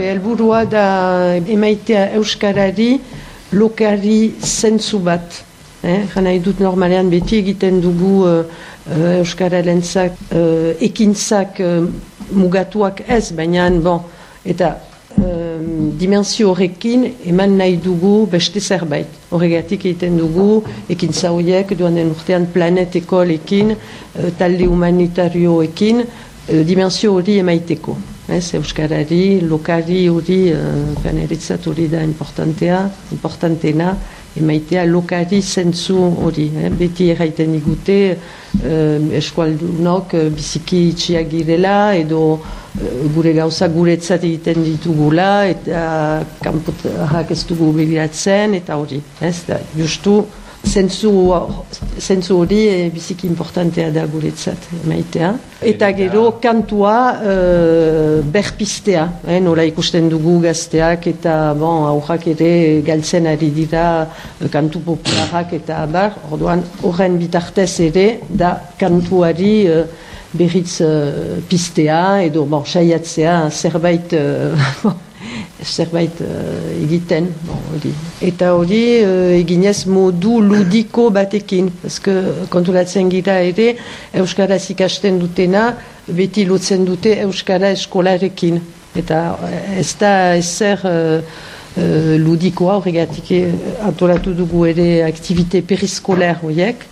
Helburua da emaitea Euskarari lokari zentzu bat. Eh? Gana idut normalean beti egiten dugu uh, uh, Euskararen zak, uh, ekintzak uh, mugatuak ez, baina bon, eta um, dimensio horrekin eman nahi dugu beste zerbait. Horregatik egiten dugu ekintza horiek duan den urtean planet ekolekin, uh, talde humanitarioekin, uh, dimensio hori emaiteko. Ez, Euskarari, lokari hori, uh, hori da importantea, importantena, emaitea lokari zentzu hori. Eh? Beti erraiten digute eh, eskualdunok eh, biziki itxiak girela edo eh, gure gauza guretzat egiten ditugula eta kanpotarrak ez dugu begiratzen eta hori. Ez da, justu zentzu hori e, biziki importantea da guretzat maitea. Eta gero kantua e, berpistea, eh, nola ikusten dugu gazteak eta bon, aurrak ere galtzen ari dira e, kantu popularak eta bar, orduan horren bitartez ere da kantuari e, berriz e, pistea edo bon, saiatzea zerbait zerbait uh, egiten. Bon, hori. Eta hori uh, eginez modu ludiko batekin. Ezke konturatzen gira ere, Euskaraz ikasten dutena, beti lotzen dute Euskara eskolarekin. Eta eh, ez da ezer uh, uh, ludikoa horregatik antolatu dugu ere aktivite periskoler horiek.